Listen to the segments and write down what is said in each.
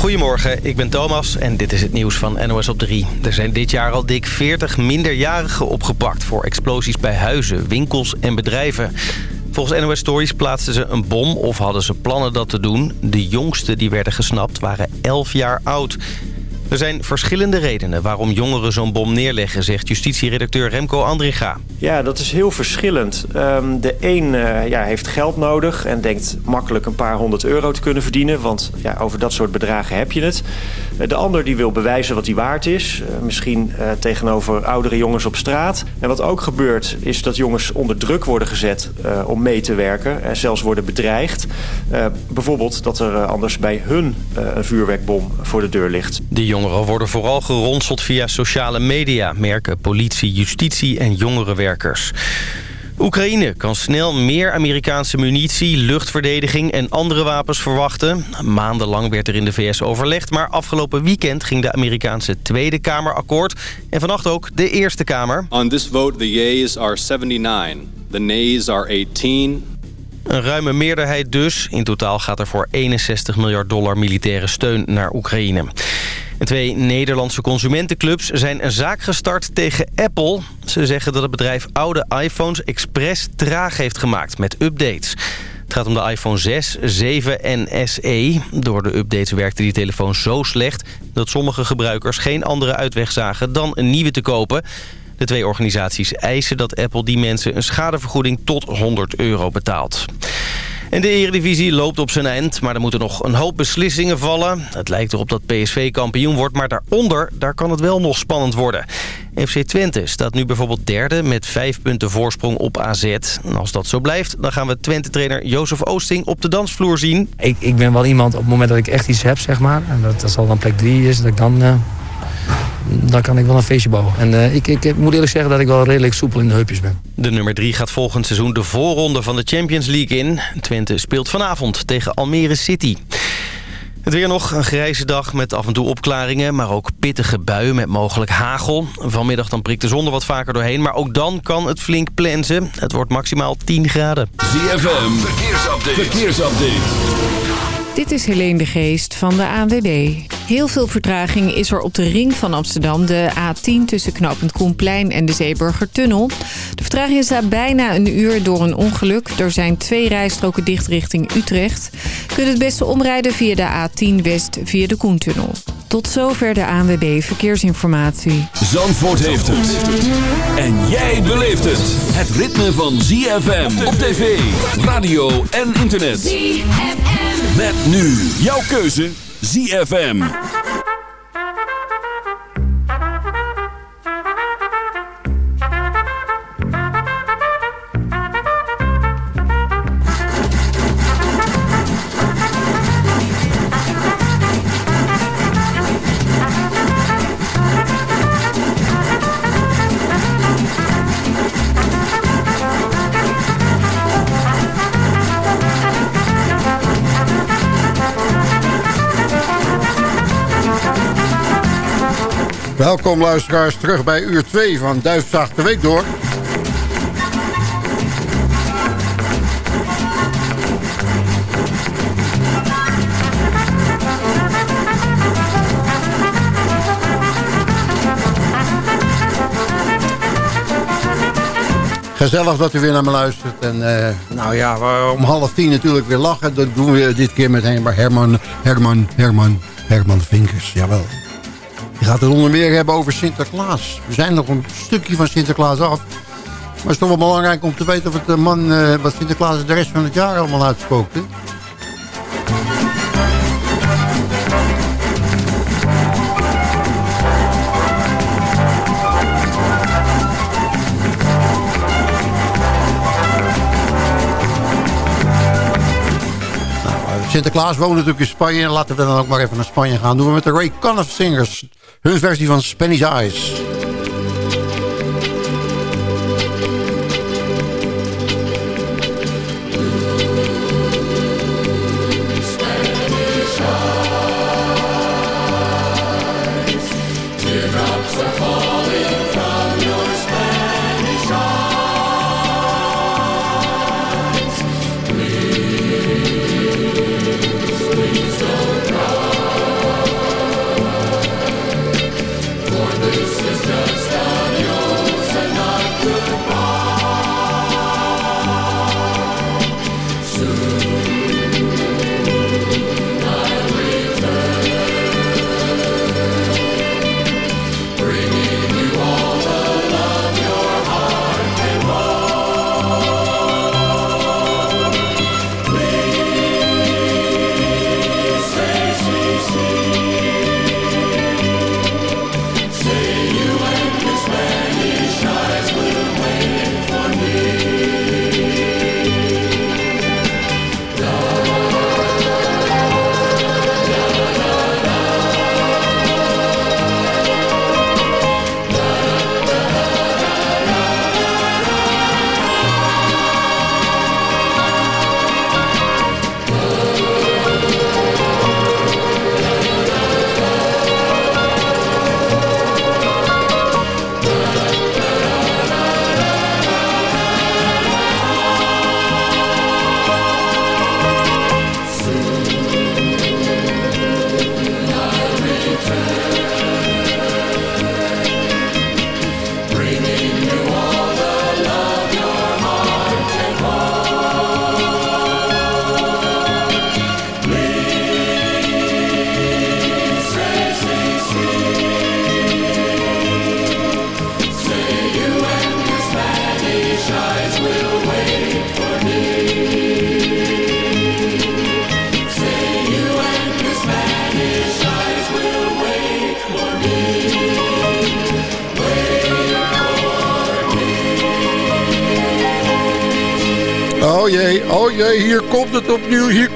Goedemorgen, ik ben Thomas en dit is het nieuws van NOS op 3. Er zijn dit jaar al dik 40 minderjarigen opgepakt... voor explosies bij huizen, winkels en bedrijven. Volgens NOS Stories plaatsten ze een bom of hadden ze plannen dat te doen. De jongsten die werden gesnapt waren 11 jaar oud. Er zijn verschillende redenen waarom jongeren zo'n bom neerleggen... zegt justitieredacteur Remco Andringa. Ja, dat is heel verschillend. Um, de een uh, ja, heeft geld nodig en denkt makkelijk een paar honderd euro te kunnen verdienen. Want ja, over dat soort bedragen heb je het. Uh, de ander die wil bewijzen wat hij waard is. Uh, misschien tegenover oudere jongens op straat. En wat ook gebeurt is dat jongens onder druk worden gezet om mee te werken. En zelfs worden bedreigd. bijvoorbeeld dat er anders bij hun een vuurwerkbom voor de deur ligt. De jongeren worden vooral geronseld via sociale media, merken politie, justitie en jongerenwerkers. Oekraïne kan snel meer Amerikaanse munitie, luchtverdediging en andere wapens verwachten. Maandenlang werd er in de VS overlegd, maar afgelopen weekend ging de Amerikaanse Tweede Kamer akkoord. En vannacht ook de Eerste Kamer. On this vote the yeas are 79, the nays are 18. Een ruime meerderheid dus. In totaal gaat er voor 61 miljard dollar militaire steun naar Oekraïne. Twee Nederlandse consumentenclubs zijn een zaak gestart tegen Apple. Ze zeggen dat het bedrijf oude iPhones expres traag heeft gemaakt met updates. Het gaat om de iPhone 6, 7 en SE. Door de updates werkte die telefoon zo slecht... dat sommige gebruikers geen andere uitweg zagen dan een nieuwe te kopen. De twee organisaties eisen dat Apple die mensen een schadevergoeding tot 100 euro betaalt. En de Eredivisie loopt op zijn eind, maar er moeten nog een hoop beslissingen vallen. Het lijkt erop dat PSV kampioen wordt, maar daaronder daar kan het wel nog spannend worden. FC Twente staat nu bijvoorbeeld derde met vijf punten voorsprong op AZ. Als dat zo blijft, dan gaan we Twente-trainer Jozef Oosting op de dansvloer zien. Ik, ik ben wel iemand op het moment dat ik echt iets heb, zeg maar. En dat, dat zal dan plek drie is, dat ik dan... Uh dan kan ik wel een feestje bouwen. En uh, ik, ik, moet eerlijk zeggen dat ik wel redelijk soepel in de heupjes ben. De nummer 3 gaat volgend seizoen de voorronde van de Champions League in. Twente speelt vanavond tegen Almere City. Het weer nog een grijze dag met af en toe opklaringen... maar ook pittige buien met mogelijk hagel. Vanmiddag dan prikt de zon er wat vaker doorheen... maar ook dan kan het flink plensen. Het wordt maximaal 10 graden. ZFM, verkeersupdate. verkeersupdate. Dit is Helene de Geest van de ANWB. Heel veel vertraging is er op de ring van Amsterdam, de A10 tussen knooppunt Koenplein en de Zeeburgertunnel. De vertraging is daar bijna een uur door een ongeluk. Er zijn twee rijstroken dicht richting Utrecht. Je kunt het beste omrijden via de A10 West via de Koentunnel. Tot zover de ANWB Verkeersinformatie. Zandvoort heeft het. En jij beleeft het. Het ritme van ZFM op tv, radio en internet. ZFM. Met nu jouw keuze ZFM. Welkom luisteraars terug bij uur 2 van Duifzaag de Week door. Gezellig dat u weer naar me luistert. En uh, nou ja, om half tien natuurlijk weer lachen. Dat doen we dit keer met Herman, Herman, Herman, Herman Vinkers. Jawel. Gaat het onder meer hebben over Sinterklaas. We zijn nog een stukje van Sinterklaas af. Maar het is toch wel belangrijk om te weten of de man, uh, wat Sinterklaas de rest van het jaar allemaal uitspookt. Sinterklaas woont natuurlijk in Spanje. Laten we dan ook maar even naar Spanje gaan. Doen we met de Ray Conniff Singers. Hun versie van Spanish Eyes. Het opnieuw, hier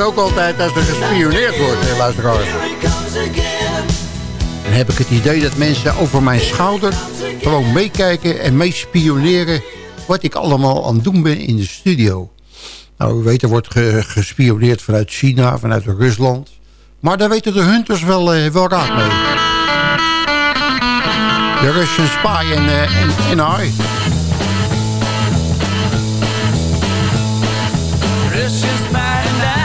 ook altijd als er gespioneerd wordt, eh, luisteraars. Dan heb ik het idee dat mensen over mijn schouder gewoon meekijken en meespioneren wat ik allemaal aan het doen ben in de studio. Nou, u weet, er wordt gespioneerd vanuit China, vanuit Rusland. Maar daar weten de hunters wel, uh, wel raad mee. The Russian Spy in, in, in I. Russian Spy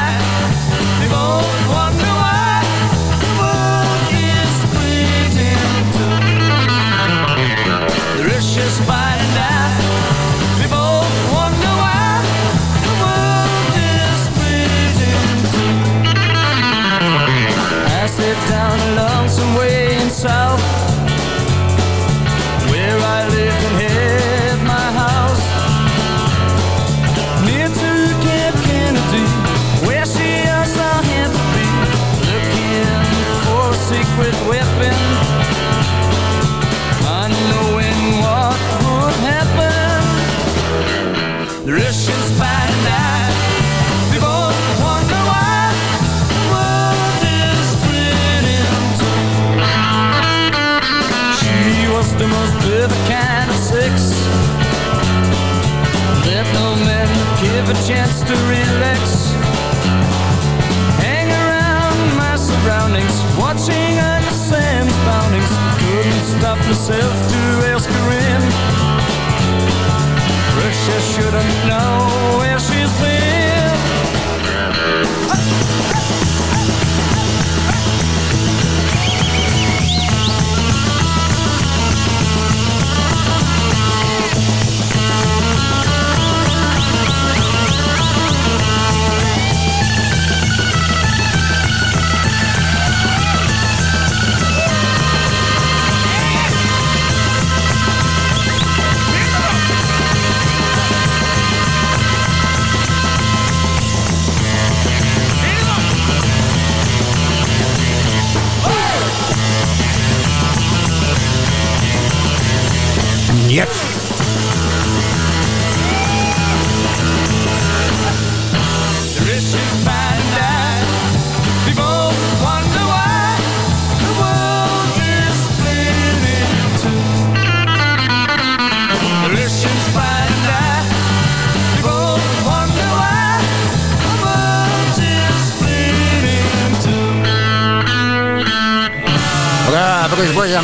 the most perfect kind of sex. Let no man give a chance to relax. Hang around my surroundings, watching under Sam's boundings. Couldn't stop myself to ask her in. First I shouldn't know. where she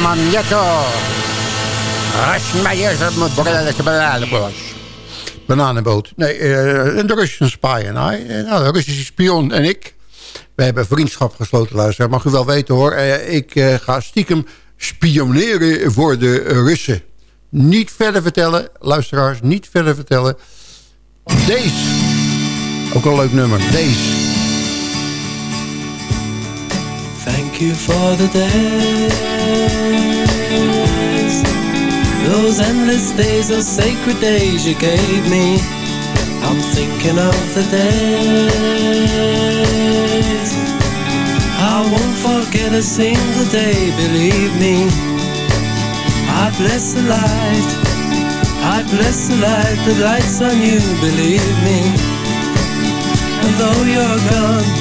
brus, brus, manietto. Rasmeijer, met bananenboot. Nee, eh, een Russian spy en hij. Eh, Nou, Russische spion en ik. We hebben vriendschap gesloten, luisteraar. Mag u wel weten hoor. Eh, ik ga stiekem spioneren voor de Russen. Niet verder vertellen, luisteraars. Niet verder vertellen. Deze. Ook een leuk nummer. Deze. Thank you for the days, those endless days, those sacred days you gave me. I'm thinking of the days. I won't forget a single day, believe me. I bless the light, I bless the light that lights on you, believe me. And though you're gone,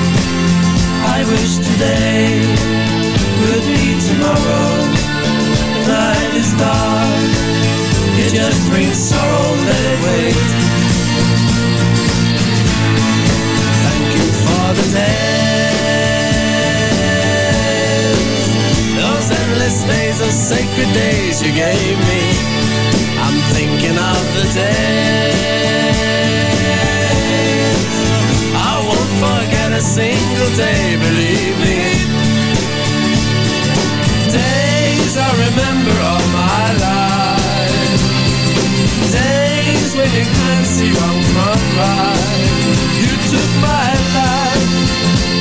I wish today would be tomorrow. Night is dark, it just brings sorrow, let it wait. Thank you for the days, those endless days, those sacred days you gave me. I'm thinking of the won't forget a single day, believe me. Days I remember all my life. Days when you can't see wrong from right. You took my life,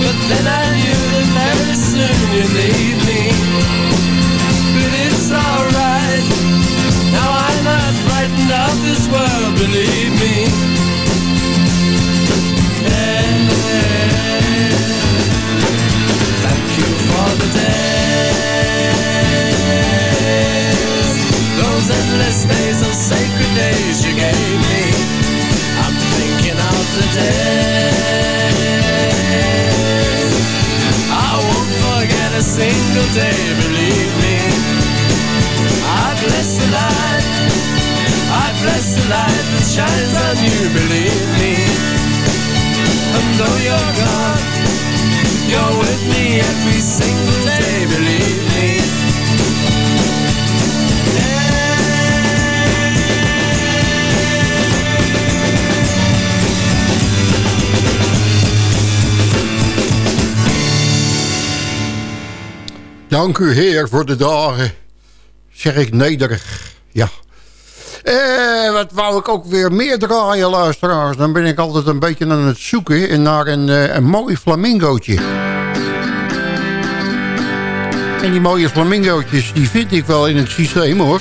but then I knew that very soon you'd leave me. Dank u Heer voor de dagen. Zeg ik nederig. Ja. Eh, wat wou ik ook weer meer draaien, luisteraars. Dan ben ik altijd een beetje aan het zoeken naar een, eh, een mooi flamingootje. En die mooie flamingootjes, die vind ik wel in het systeem, hoor.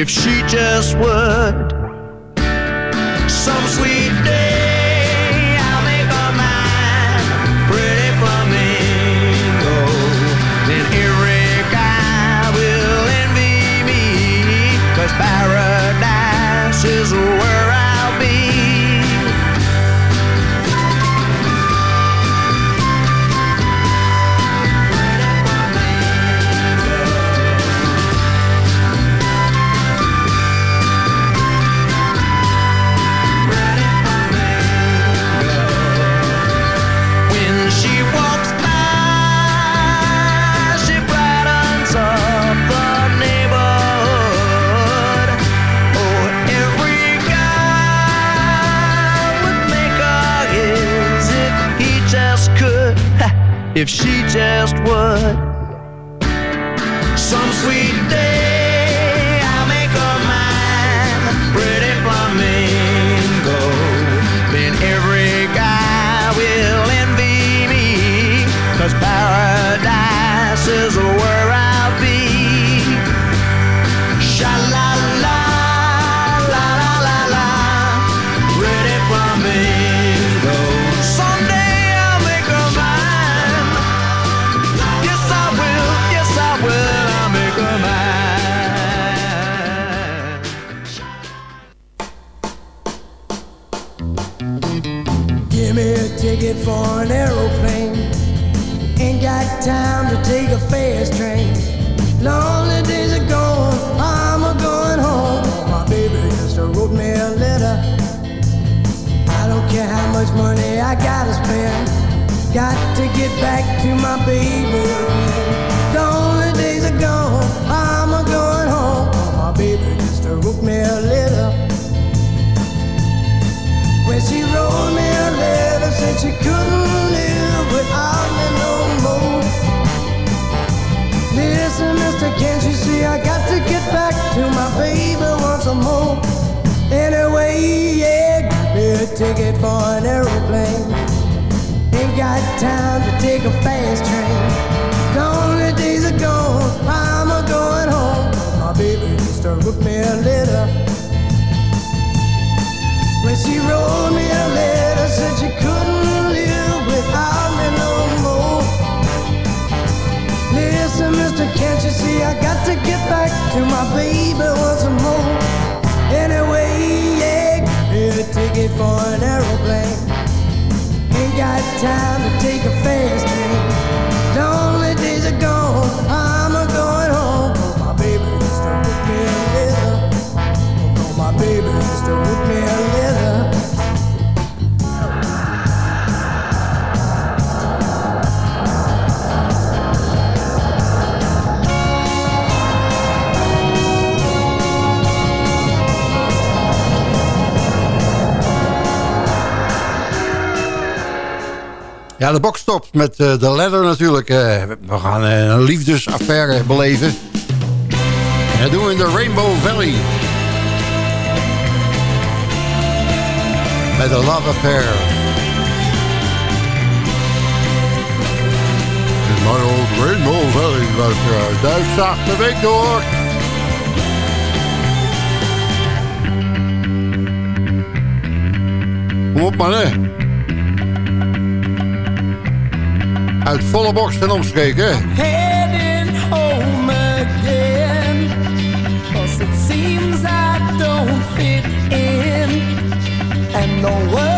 If she just would. Time to take a fast train. Lonely days are gone, I'm a going home. My baby just wrote me a letter. I don't care how much money I gotta spend. Got to get back to my baby. Lonely days are gone, I'm a going home. My baby just wrote me a letter. When she wrote me a letter, said she couldn't live without me no mister, can't you see I got to get back to my baby once more? Anyway, yeah, give me a ticket for an aeroplane. Ain't got time to take a fast train. Lonely days are gone, I'm a going home. My baby just wrote me a letter. When she wrote me a letter, said she couldn't can't you see I got to get back to my baby once more? Anyway, yeah, me a ticket for an aeroplane. Ain't got time to take a fast train. Lonely days are gone, I'm a going home. Oh, my baby wrote me a. Oh, my baby just wrote Ja, de box stopt met eh, de ladder natuurlijk. Eh, we gaan eh, een liefdesaffaire beleven. En dat doen we in de Rainbow Valley. Met de Love Affair. In my old Rainbow Valley, luisteraars. Duif de week door. Kom op. Uit volle borst en omstreken. heading home again. Cause it seems I don't fit in. And the world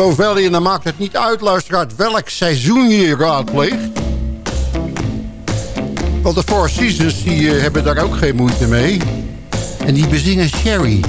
Rainbow En dan maakt het niet uit, luisteraars, welk seizoen je raadpleegt. Want de Four Seasons die, eh, hebben daar ook geen moeite mee. En die bezingen Sherry.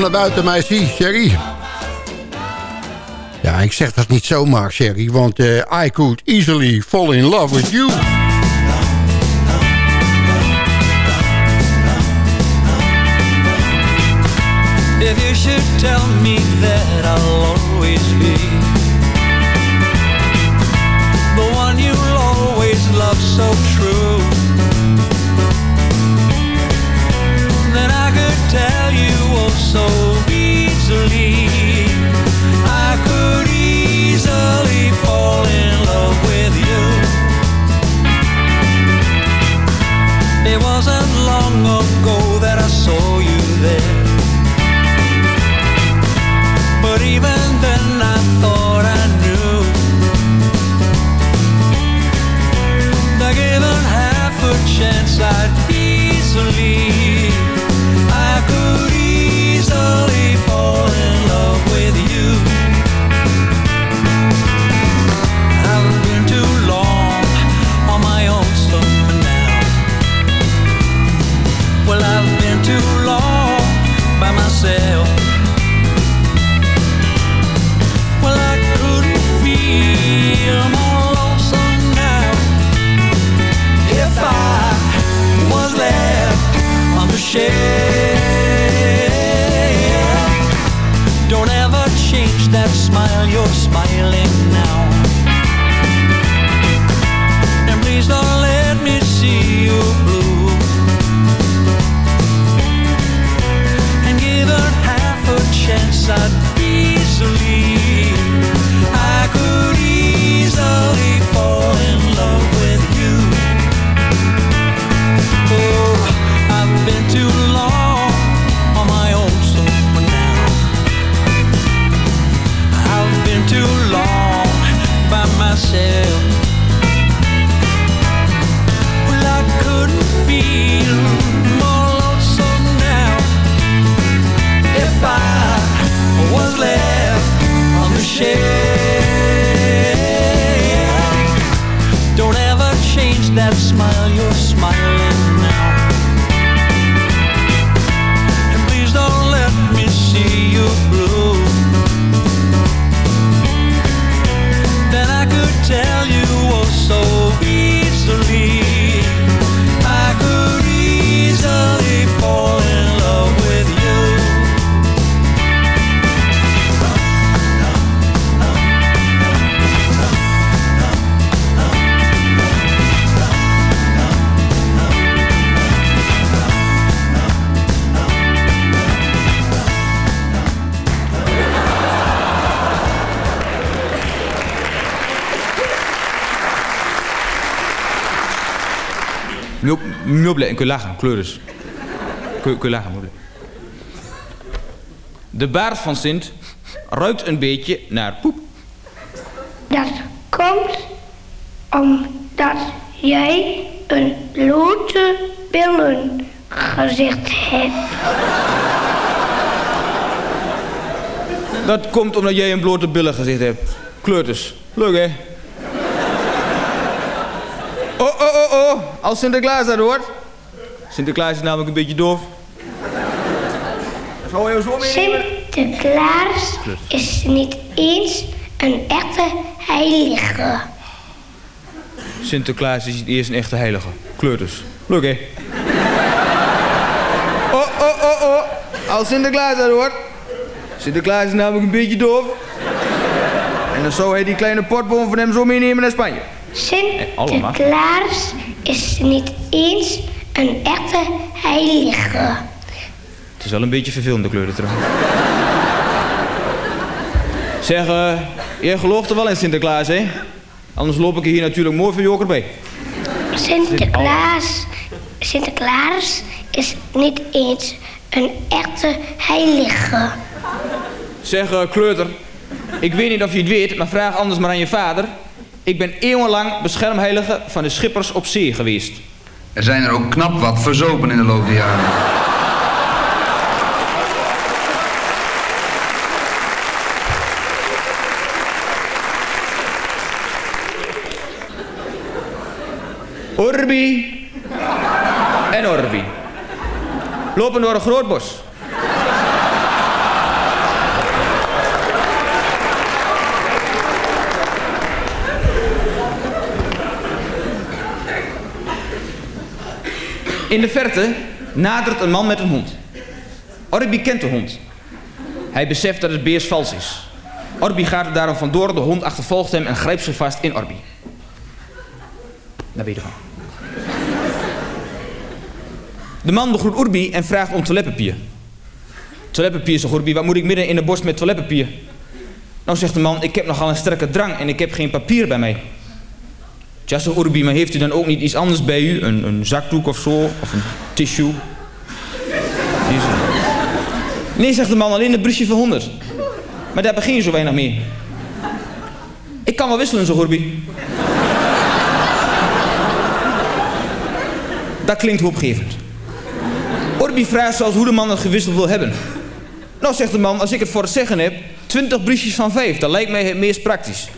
naar buiten mij zie, Sherry. Ja, ik zeg dat niet zomaar, Sherry, want uh, I could easily fall in love with you. If you should tell me that I'll always be The one you'll always love so so easily. I could easily fall in love with you. It wasn't long ago that I saw you there. But even then I thought I knew. Now given half a chance I'd easily smile, your smile. Meuble, en kun je lachen, kleur dus. Kun, kun je lachen, meuble. De baard van Sint ruikt een beetje naar poep. Dat komt omdat jij een blote billen gezicht hebt. Dat komt omdat jij een blote billen gezicht hebt. Kleurters. Leuk, hè? Oh, oh, oh, oh. Als Sinterklaas dat hoort. Sinterklaas is namelijk een beetje doof. Zou je zo? Sinterklaas is niet eens een echte heilige. Sinterklaas is niet eerst een echte heilige. Kleurters. Leuk, hè? Oh, oh, oh, oh. Als Sinterklaas dat hoort. Sinterklaas is namelijk een beetje doof. En dan zou hij die kleine potboom van hem zo meenemen naar Spanje. Sinterklaas is niet eens een echte heilige. Het is wel een beetje vervelende kleuren trouwens. Zeg, eh, jij gelooft er wel in Sinterklaas, hè? Anders loop ik hier natuurlijk mooi voor joker bij. Sinterklaas, Sinterklaas is niet eens een echte heilige. Zeg, eh, kleuter. Ik weet niet of je het weet, maar vraag anders maar aan je vader. Ik ben eeuwenlang beschermheilige van de schippers op zee geweest. Er zijn er ook knap wat verzopen in de loop der jaren. Orbi en Orbi. Lopen door een groot bos. In de verte nadert een man met een hond. Orbi kent de hond. Hij beseft dat het beers vals is. Orbi gaat er daarom vandoor, de hond achtervolgt hem en grijpt zich vast in Orbi. Daar weet je van. De man begroet Orbi en vraagt om toiletpapier. Toiletpapier, zegt Orbi, wat moet ik midden in de bos met toiletpapier? Nou zegt de man, ik heb nogal een sterke drang en ik heb geen papier bij mij. Zegt Orbi, maar heeft u dan ook niet iets anders bij u? Een, een zakdoek of zo? Of een tissue? Nee, zegt de man, alleen een briefje van 100. Maar daar begin je zo weinig mee. Ik kan wel wisselen, zegt Orbi. Dat klinkt hoopgevend. Orbi vraagt zelfs hoe de man het gewisseld wil hebben. Nou, zegt de man, als ik het voor het zeggen heb, 20 briefjes van 5, dat lijkt mij het meest praktisch.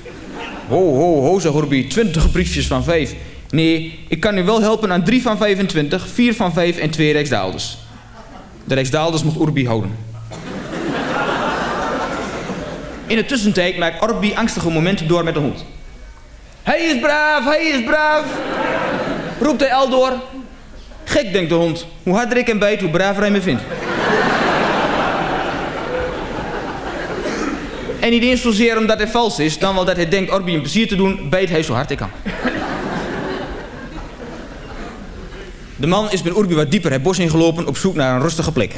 Ho, ho, ho, Orbi, 20 briefjes van 5. Nee, ik kan u wel helpen aan 3 van 25, 4 van 5 en 2 Rijksdaalders. De Rijksdaalders moet Orbi houden. In de tussentijd maakt Orbi angstige momenten door met de hond. Hij is braaf, hij is braaf, roept hij al door. Gek, denkt de hond. Hoe harder ik hem bijt, hoe braver hij me vindt. En niet eens zozeer omdat hij vals is, dan wel dat hij denkt Orbi een plezier te doen, bijt hij zo hard hij kan. De man is met Orbi wat dieper het bos ingelopen op zoek naar een rustige plek.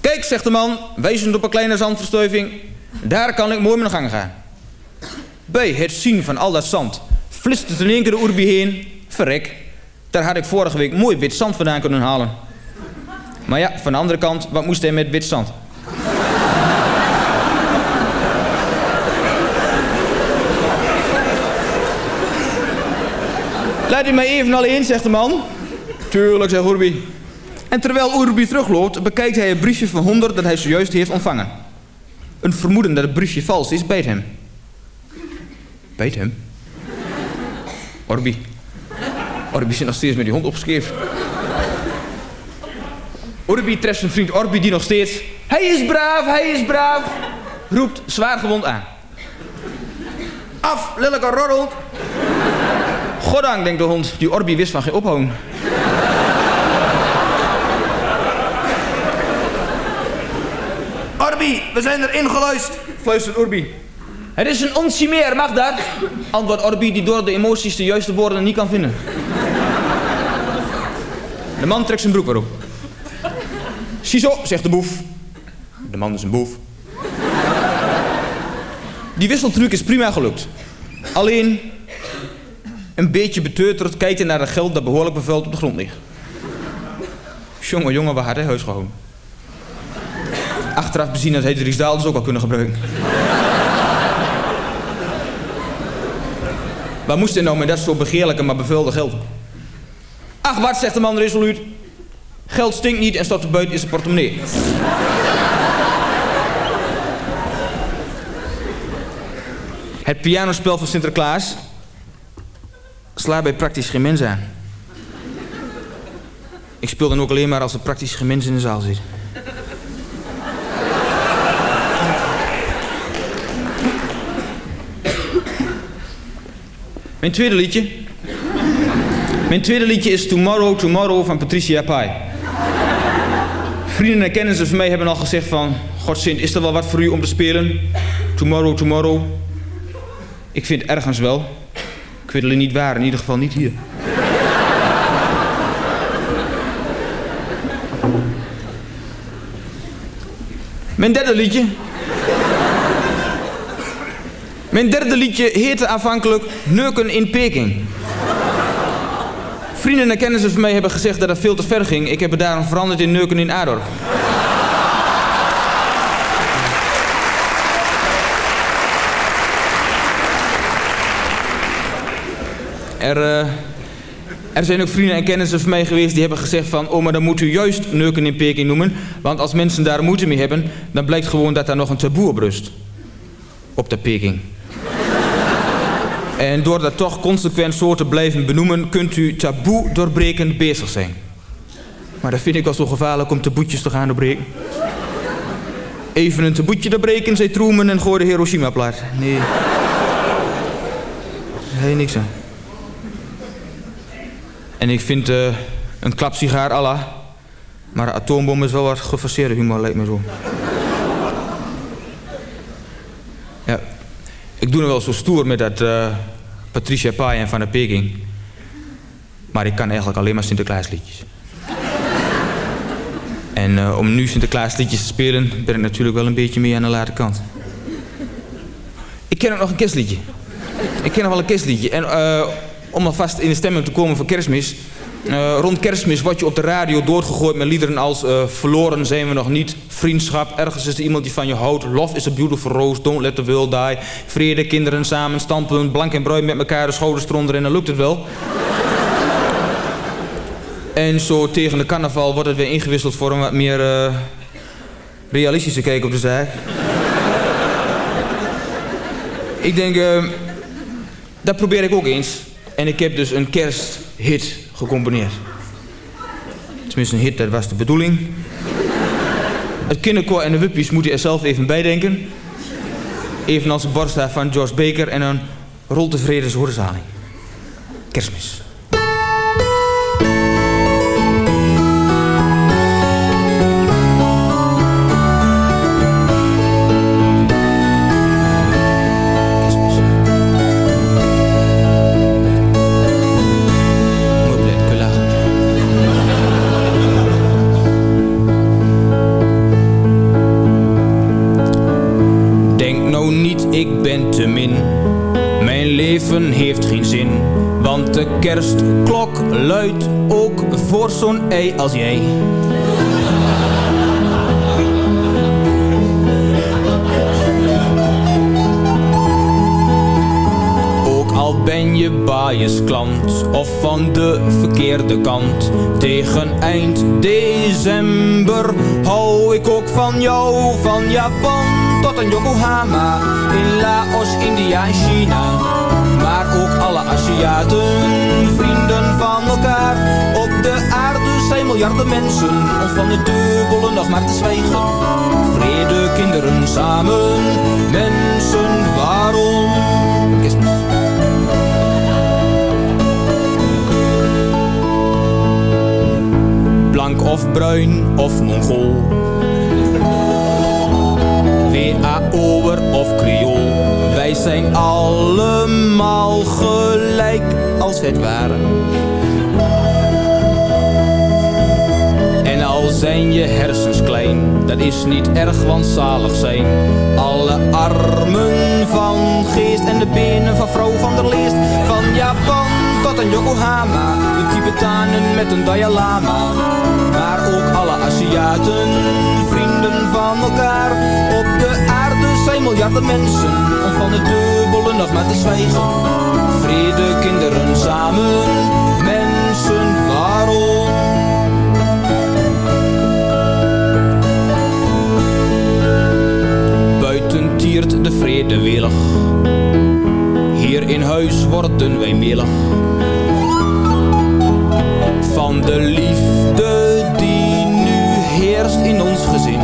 Kijk, zegt de man, wijzend op een kleine zandverstuiving. Daar kan ik mooi mijn gang gaan. Bij het zien van al dat zand flitst het in één keer de Orbi heen. Verrek, daar had ik vorige week mooi wit zand vandaan kunnen halen. Maar ja, van de andere kant, wat moest hij met wit zand? Laat u mij even alleen, zegt de man. Tuurlijk, zegt Urbi. En terwijl Urbi terugloopt, bekijkt hij een briefje van 100 dat hij zojuist heeft ontvangen. Een vermoeden dat het briefje vals is, bijt hem. Bijt hem? Orbi. Orbi zit nog steeds met die hond opgeschreven. Orbi treft zijn vriend Orbi die nog steeds... Hij is braaf, hij is braaf, roept zwaargewond aan. Af, lelijke roddel. Goddank, denkt de hond, die Orbi wist van geen ophouden. Orbi, we zijn erin geluisterd, fluistert Orbi. Het is een onsje meer, mag dat? Antwoordt Orbi die door de emoties de juiste woorden niet kan vinden. De man trekt zijn broek weer op. Ziezo, zegt de boef. De man is een boef. Die wisseltruc is prima gelukt. Alleen, Een beetje beteuterd kijkt naar het geld dat behoorlijk beveld op de grond ligt. Jongen, jongen, waar had hij huis gewoon? Achteraf bezien dat hij de Riesdaal dus ook al kunnen gebruiken. Waar moest hij nou met dat soort begeerlijke maar bevulde geld? Ach, wat, zegt de man resoluut. Geld stinkt niet en staat er buiten in zijn portemonnee. Het pianospel van Sinterklaas slaat bij praktisch geen mens aan. Ik speel dan ook alleen maar als er praktisch geen mens in de zaal zit. Mijn tweede liedje. Mijn tweede liedje is Tomorrow, Tomorrow van Patricia Pai. Vrienden en kennissen van mij hebben al gezegd van... Godzint, is er wel wat voor u om te spelen? Tomorrow, Tomorrow. Ik vind ergens wel. Ik alleen niet waar, in ieder geval niet hier. Mijn derde liedje. Mijn derde liedje heette aanvankelijk Neuken in Peking. Vrienden en kennissen van mij hebben gezegd dat het veel te ver ging. Ik heb het daarom veranderd in Neuken in Adorp. Er, eh, er zijn ook vrienden en kennissen van mij geweest die hebben gezegd van... oh, maar dan moet u juist Neuken in Peking noemen. Want als mensen daar moeite mee hebben... dan blijkt gewoon dat daar nog een taboe op rust. Op de Peking. En door dat toch consequent zo te blijven benoemen... kunt u taboe doorbrekend bezig zijn. Maar dat vind ik wel zo gevaarlijk om taboetjes te gaan doorbreken. Even een taboetje doorbreken, zei Truman en gooide Hiroshima plat. Nee. Nee, niks aan. En ik vind uh, een klapsigaar Allah. Maar een atoombom is wel wat gefaseerde humor, lijkt me zo. Ja. Ik doe nog wel zo stoer met dat uh, Patricia Pai en Van der Peking. Maar ik kan eigenlijk alleen maar Sinterklaasliedjes. En uh, om nu Sinterklaasliedjes te spelen, ben ik natuurlijk wel een beetje meer aan de late kant. Ik ken ook nog een kerstliedje. Ik ken nog wel een kerstliedje. En om alvast in de stemming te komen voor kerstmis. Uh, rond kerstmis word je op de radio doorgegooid met liederen als uh, Verloren zijn we nog niet, Vriendschap, Ergens is er iemand die van je houdt, Love is a beautiful rose, Don't let the world die, Vrede, kinderen samen, stampen, blank en bruin met elkaar de schouders eronder en dan lukt het wel. en zo tegen de carnaval wordt het weer ingewisseld voor een wat meer uh, realistische kijk op de zaak. ik denk, dat probeer ik ook eens. En ik heb dus een kersthit gecomponeerd. Tenminste, een hit, dat was de bedoeling. Het kinderkoor en de wuppies moet je er zelf even bij denken. Evenals de borsta van George Baker en een roltevreden hoorzaling. Kerstmis. Kerstklok luidt ook voor zo'n ei als jij. Ook al ben je biasklant of van de verkeerde kant. Tegen eind december hou ik ook van jou, van Japan tot aan Yokohama. In Laos, India en China maar ook alle Aziaten, vrienden van elkaar. Op de aarde zijn miljarden mensen, om van de dubbele nog maar te zwijgen. Vrede, kinderen samen, mensen, waarom? Blank of bruin of Mongool. WAO'er of Creool. Wij zijn allemaal gelijk als het ware. En al zijn je hersens klein, dat is niet erg, want zalig zijn. Alle armen van geest en de benen van vrouw van der Leest. Van Japan tot aan Yokohama. De Tibetanen met een Dalai Lama. Maar ook alle Aziaten, vrienden van elkaar. Op de aarde zijn miljarden mensen, om van het dubbele nog maar te zwijgen. Vrede, kinderen samen, mensen, waarom? Buiten tiert de vrede welig. Hier in huis worden wij melig. Van de liefde die nu heerst in ons gezin.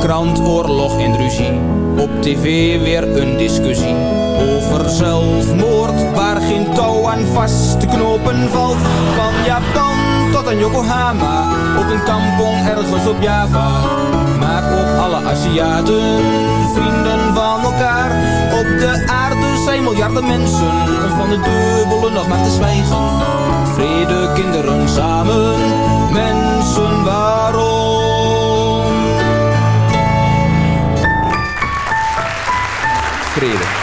De krant oorlog en ruzie. Op tv weer een discussie. Over zelfmoord waar geen touw aan vast te knopen valt. Van Japan tot aan Yokohama. Op een kampong ergens op Java. Maar ook alle Aziaten, vrienden van elkaar. Op de aarde zijn miljarden mensen. Van het dubbele nog maar te zwijgen. Vrede, kinderen samen. Mensen, waarom? Vrede.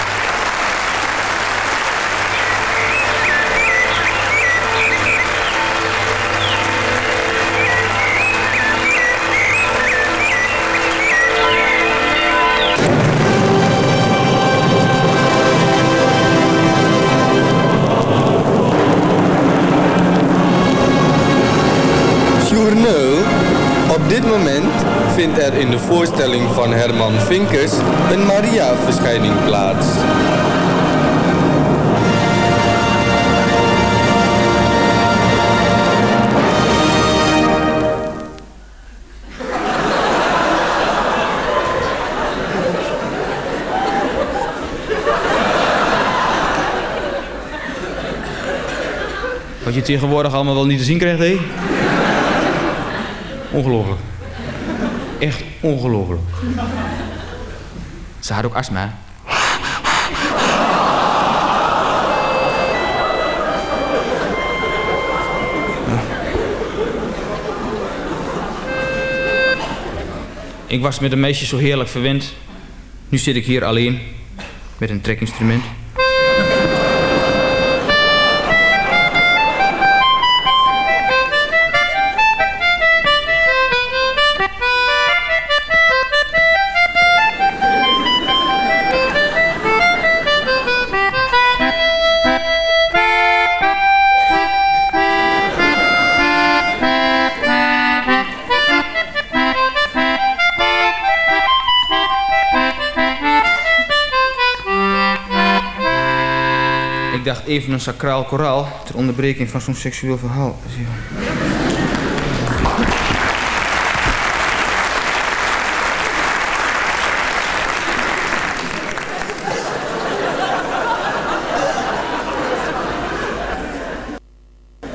Vindt er in de voorstelling van Herman Vinkers een Maria-verschijning plaats. Wat je tegenwoordig allemaal wel niet te zien krijgt, hé? Ongelooflijk. Echt ongelooflijk. Ze had ook astma. Ik was met een meisje zo heerlijk verwend. Nu zit ik hier alleen met een trekinstrument. Even een sacraal koraal ter onderbreking van zo'n seksueel verhaal.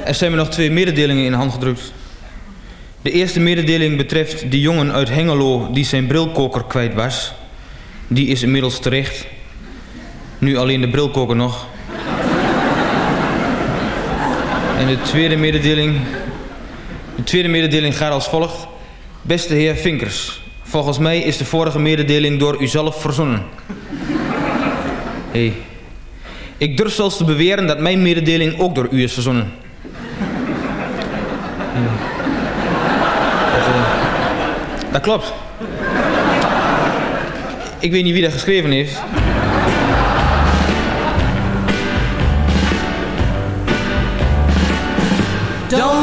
Er zijn me nog twee mededelingen in hand gedrukt. De eerste mededeling betreft die jongen uit Hengelo die zijn brilkoker kwijt was. Die is inmiddels terecht. Nu alleen de brilkoker nog. En de tweede mededeling. De tweede mededeling gaat als volgt. Beste heer Vinkers, volgens mij is de vorige mededeling door u zelf verzonnen. Hey. Ik durf zelfs te beweren dat mijn mededeling ook door u is verzonnen. Eh, dat klopt. Ik weet niet wie dat geschreven heeft. Don't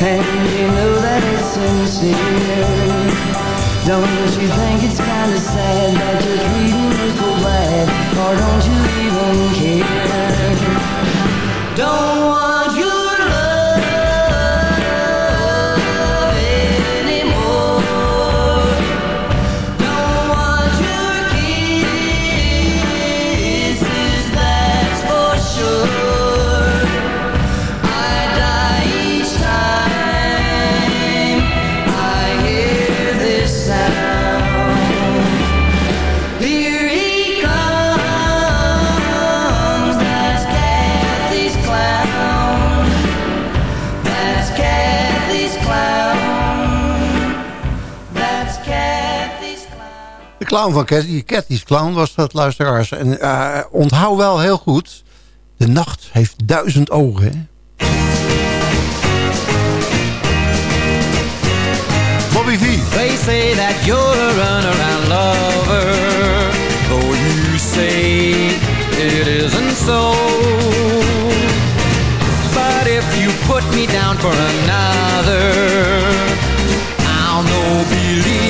And you know that it's sincere. Don't you think it's kinda sad that you're clown van Cathy, Cathy's clown was dat, luisteraars. En eh, onthoud wel heel goed, de nacht heeft duizend ogen. Hè? Bobby V. They say that you're a runaround lover, though you say it isn't so. But if you put me down for another, I'll know, believe.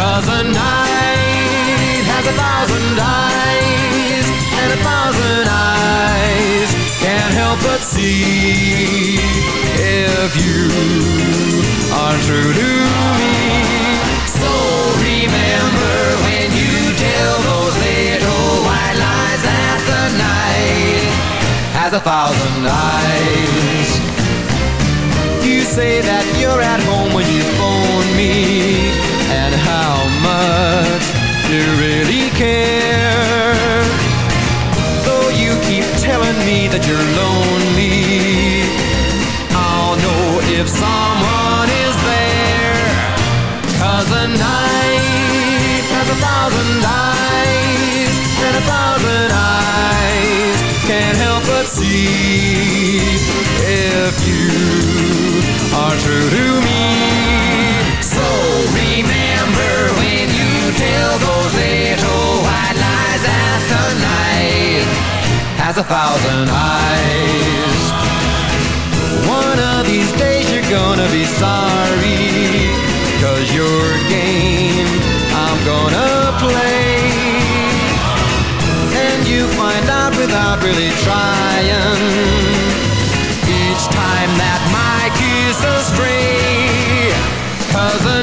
Cause a night has a thousand eyes, and a thousand eyes can't help but see if you are true to me. So remember when you tell those little white lies that the night has a thousand eyes. You say that you're at home when you phone me, much you really care. Though you keep telling me that you're lonely, I'll know if someone is there. Cause a night has a thousand eyes, and a thousand eyes can't help but see if you are true to me. Tell those little white lies that the night has a thousand eyes. One of these days you're gonna be sorry Cause your game I'm gonna play And you find out without really trying Each time that my kiss astray Cause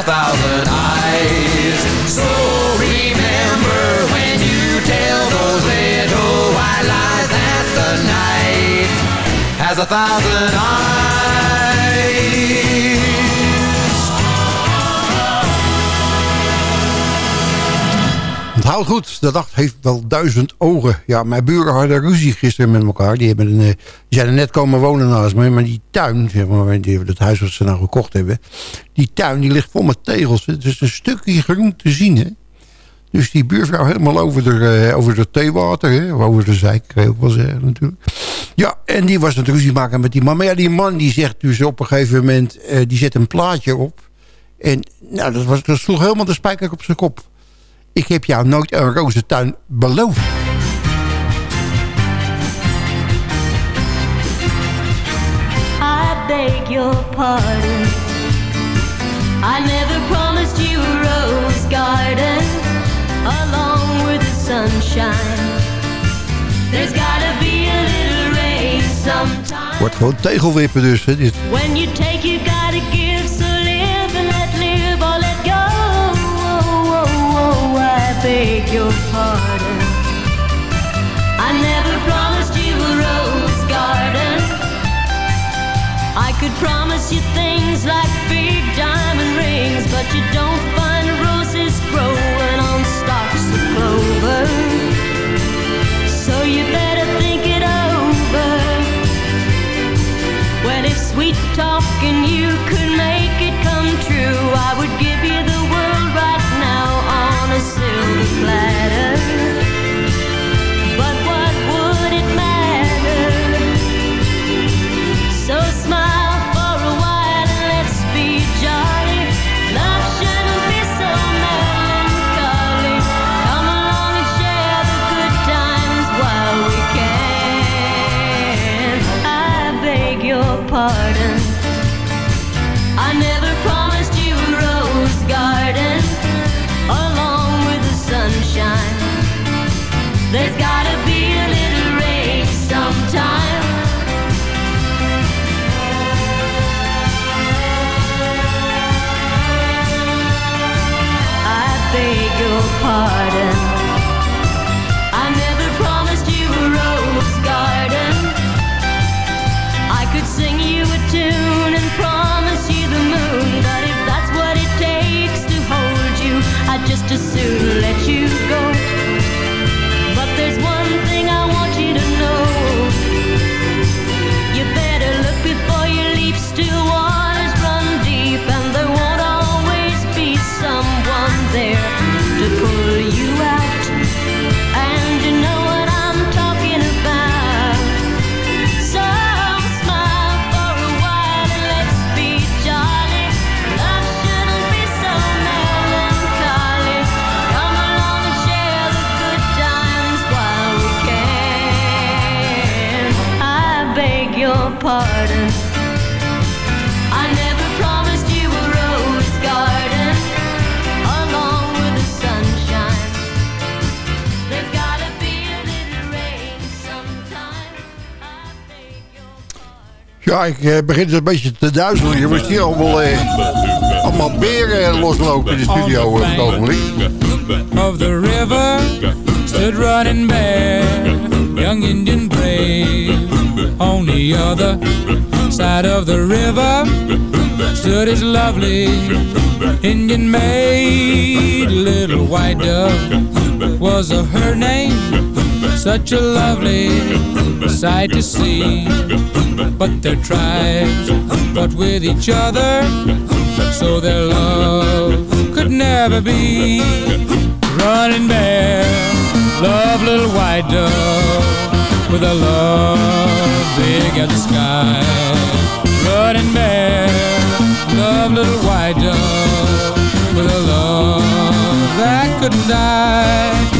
a thousand eyes. So remember when you tell those little white lies That the night. Has a thousand eyes Onthoud goed, de nacht heeft wel duizend ogen. Ja, mijn buren hadden ruzie gisteren met elkaar. Die, hebben een, eh, zijn er net komen wonen naast me. Maar die tuin, zeg maar, die, dat huis wat ze nou gekocht hebben... die tuin die ligt vol met tegels. Het is een stukje groen te zien, hè. Dus die buurvrouw helemaal over de, eh, over de theewater, hè? over de zijk, kan je ook wel zeggen natuurlijk. Ja, en die was het ruzie maken met die man. Maar ja, die man die zegt dus op een gegeven moment, eh, die zet een plaatje op. En nou, dat, was, dat sloeg helemaal de spijker op zijn kop. Ik heb jou nooit een rozentuin beloofd. I beg your pardon. I never promised you a rose garden along with the sunshine. There's gotta be a little rain sometime. Wordt gewoon tegelwippen dus. Hè, dit. When you take, you gotta give. Beg your pardon. I never promised you a rose garden. I could promise you things like Ja, ik eh, begin dus een beetje te duizelen. Je wordt hier allemaal, eh, allemaal beren loslopen in de studio op het ogenblik. of the river stood running bare, young Indian brave. On the other side of the river stood his lovely Indian maid, little white dove was her name. Such a lovely sight to see. But their tribes fought with each other, so their love could never be. Running bear, love little white dove, with a love big as the sky. Running bear, love little white dove, with a love that couldn't die.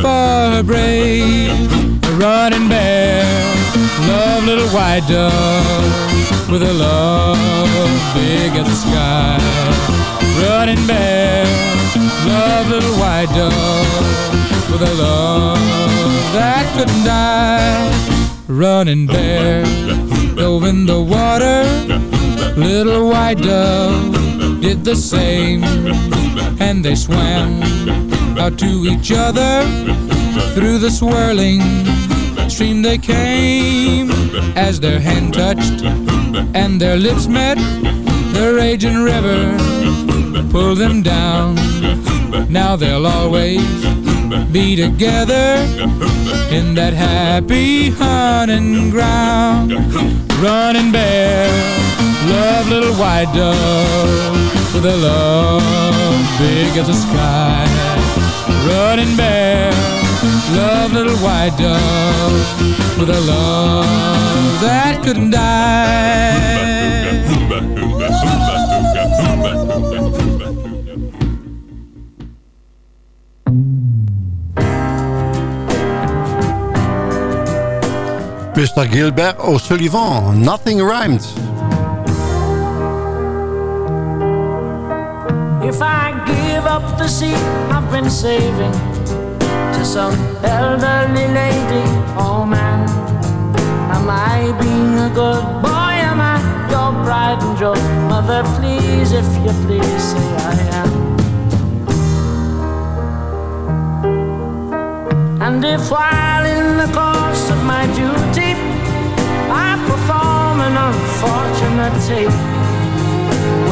for her brave. Running bear, love little white dove with a love big as the sky. Running bear, love little white dove with a love that couldn't die. Running bear, dove in the water, little white dove did the same, and they swam out to each other through the swirling stream they came. As their hand touched and their lips met the raging river pulled them down. Now they'll always be together in that happy hunting ground. Running bear love little white dove with a love big as the sky running bear love little white dove with a love that couldn't die Mr. Gilbert O'Sullivan, Nothing Rhymed. If I give up the seat I've been saving to some elderly lady or man, am I being a good boy? Am I your pride and joy? Mother, please, if you please, say I am. And if while in the course of my duty I perform an unfortunate tape,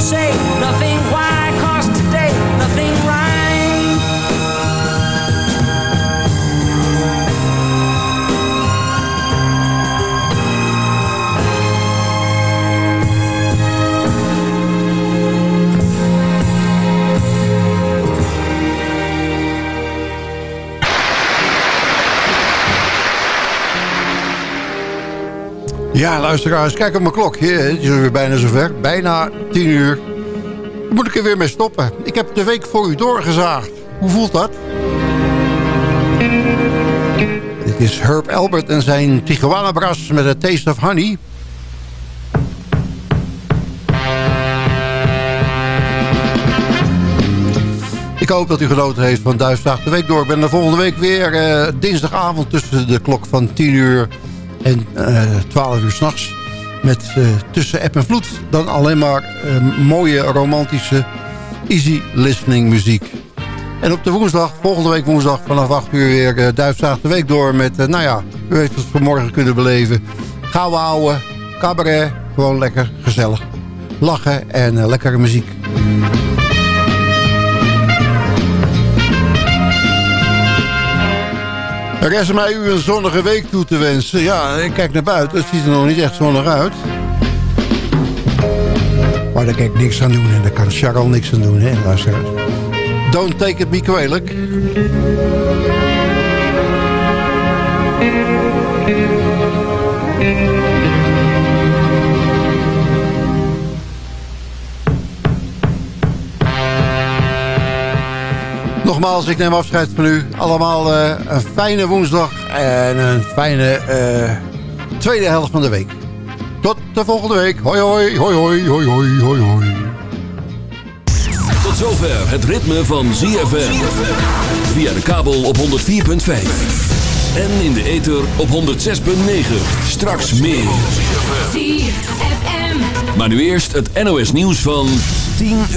say, nothing. Why, Ja, luisteraars, kijk op mijn klok. Het is weer bijna zover. Bijna 10 uur. Dan moet ik er weer mee stoppen. Ik heb de week voor u doorgezaagd. Hoe voelt dat? Dit is Herb Albert en zijn Tijuana Brass met A Taste of Honey. Ik hoop dat u genoten heeft van Duifzaag de Week door. Ik ben er volgende week weer eh, dinsdagavond tussen de klok van 10 uur en eh 12 uur s'nachts. Met eh, tussen app en vloed dan alleen maar eh, mooie romantische easy listening muziek. En op de woensdag, volgende week woensdag vanaf 8 uur weer uh, Duifzaag de Week door met, eh, nou ja, u heeft het vanmorgen kunnen beleven. Gouden ouwe, cabaret, gewoon lekker gezellig. Lachen en eh, lekkere muziek. Er rest mij u een zonnige week toe te wensen. Ja, ik kijk naar buiten. Het ziet er nog niet echt zonnig uit. Maar daar kan ik niks aan doen. En daar kan Charles niks aan doen, hè, luisteraars. Don't take it me kwalijk. Nogmaals, ik neem afscheid van u. Allemaal eh, een fijne woensdag en een fijne eh, tweede helft van de week. Tot de volgende week. Hoi hoi, hoi hoi, hoi hoi, hoi hoi. Tot zover het ritme van ZFM. Via de kabel op 104.5. En in de ether op 106.9. Straks meer. Maar nu eerst het NOS nieuws van 10 uur.